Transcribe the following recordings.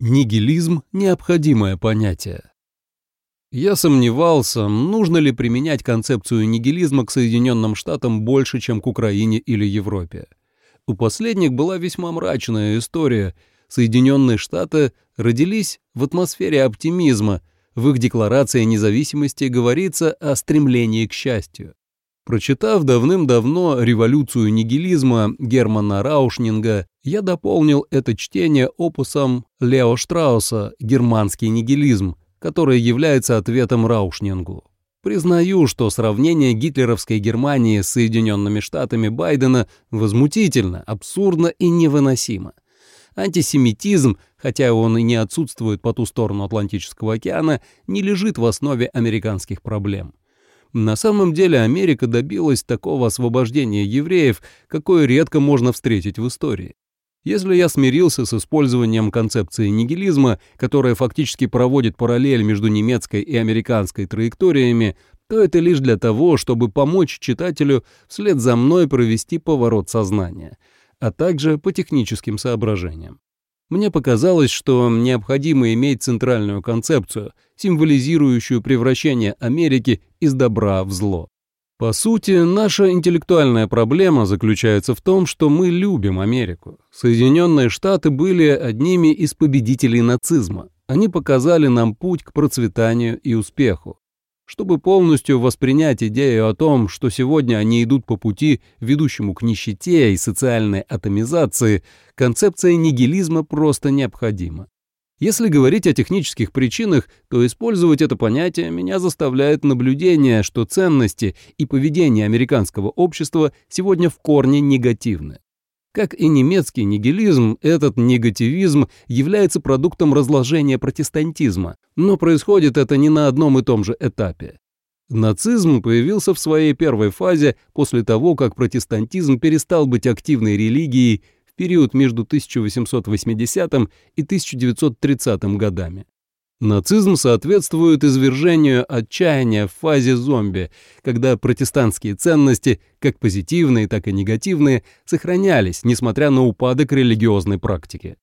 Нигилизм – необходимое понятие. Я сомневался, нужно ли применять концепцию нигилизма к Соединенным Штатам больше, чем к Украине или Европе. У последних была весьма мрачная история. Соединенные Штаты родились в атмосфере оптимизма. В их декларации независимости говорится о стремлении к счастью. Прочитав давным-давно «Революцию нигилизма» Германа Раушнинга, я дополнил это чтение опусом Лео Штрауса «Германский нигилизм», который является ответом Раушнингу. Признаю, что сравнение гитлеровской Германии с Соединенными Штатами Байдена возмутительно, абсурдно и невыносимо. Антисемитизм, хотя он и не отсутствует по ту сторону Атлантического океана, не лежит в основе американских проблем. На самом деле Америка добилась такого освобождения евреев, какое редко можно встретить в истории. Если я смирился с использованием концепции нигилизма, которая фактически проводит параллель между немецкой и американской траекториями, то это лишь для того, чтобы помочь читателю вслед за мной провести поворот сознания, а также по техническим соображениям. Мне показалось, что необходимо иметь центральную концепцию, символизирующую превращение Америки из добра в зло. По сути, наша интеллектуальная проблема заключается в том, что мы любим Америку. Соединенные Штаты были одними из победителей нацизма. Они показали нам путь к процветанию и успеху. Чтобы полностью воспринять идею о том, что сегодня они идут по пути, ведущему к нищете и социальной атомизации, концепция нигилизма просто необходима. Если говорить о технических причинах, то использовать это понятие меня заставляет наблюдение, что ценности и поведение американского общества сегодня в корне негативны. Как и немецкий нигилизм, этот негативизм является продуктом разложения протестантизма, но происходит это не на одном и том же этапе. Нацизм появился в своей первой фазе после того, как протестантизм перестал быть активной религией период между 1880 и 1930 годами. Нацизм соответствует извержению отчаяния в фазе зомби, когда протестантские ценности, как позитивные, так и негативные, сохранялись, несмотря на упадок религиозной практики.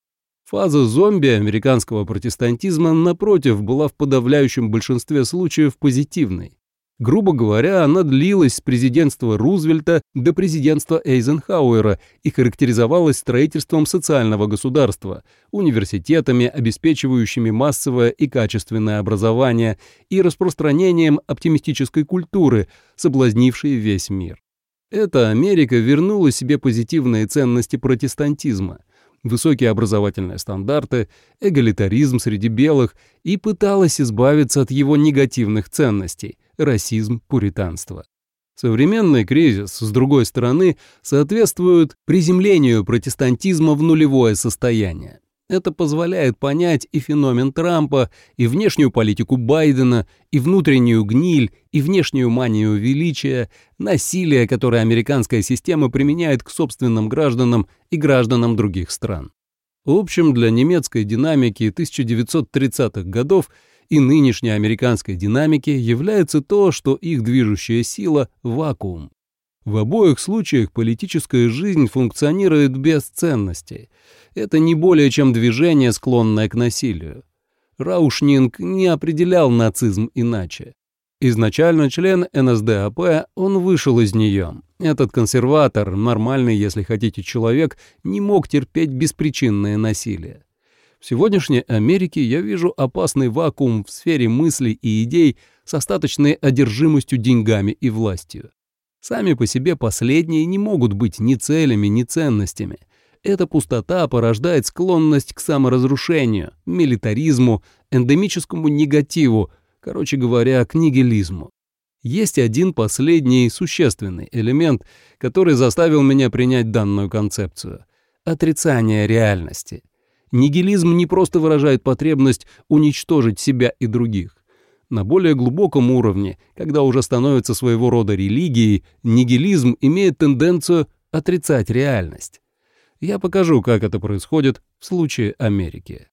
Фаза зомби американского протестантизма, напротив, была в подавляющем большинстве случаев позитивной. Грубо говоря, она длилась с президентства Рузвельта до президентства Эйзенхауэра и характеризовалась строительством социального государства, университетами, обеспечивающими массовое и качественное образование, и распространением оптимистической культуры, соблазнившей весь мир. Эта Америка вернула себе позитивные ценности протестантизма – высокие образовательные стандарты, эгалитаризм среди белых и пыталась избавиться от его негативных ценностей – расизм, пуританство. Современный кризис, с другой стороны, соответствует приземлению протестантизма в нулевое состояние. Это позволяет понять и феномен Трампа, и внешнюю политику Байдена, и внутреннюю гниль, и внешнюю манию величия, насилие, которое американская система применяет к собственным гражданам и гражданам других стран. В общем, для немецкой динамики 1930-х годов и нынешней американской динамики является то, что их движущая сила – вакуум. В обоих случаях политическая жизнь функционирует без ценностей. Это не более чем движение, склонное к насилию. Раушнинг не определял нацизм иначе. Изначально член НСДАП, он вышел из нее. Этот консерватор, нормальный, если хотите, человек, не мог терпеть беспричинное насилие. В сегодняшней Америке я вижу опасный вакуум в сфере мыслей и идей с остаточной одержимостью деньгами и властью. Сами по себе последние не могут быть ни целями, ни ценностями. Эта пустота порождает склонность к саморазрушению, милитаризму, эндемическому негативу, короче говоря, к нигилизму. Есть один последний существенный элемент, который заставил меня принять данную концепцию – отрицание реальности. Нигилизм не просто выражает потребность уничтожить себя и других. На более глубоком уровне, когда уже становится своего рода религией, нигилизм имеет тенденцию отрицать реальность. Я покажу, как это происходит в случае Америки.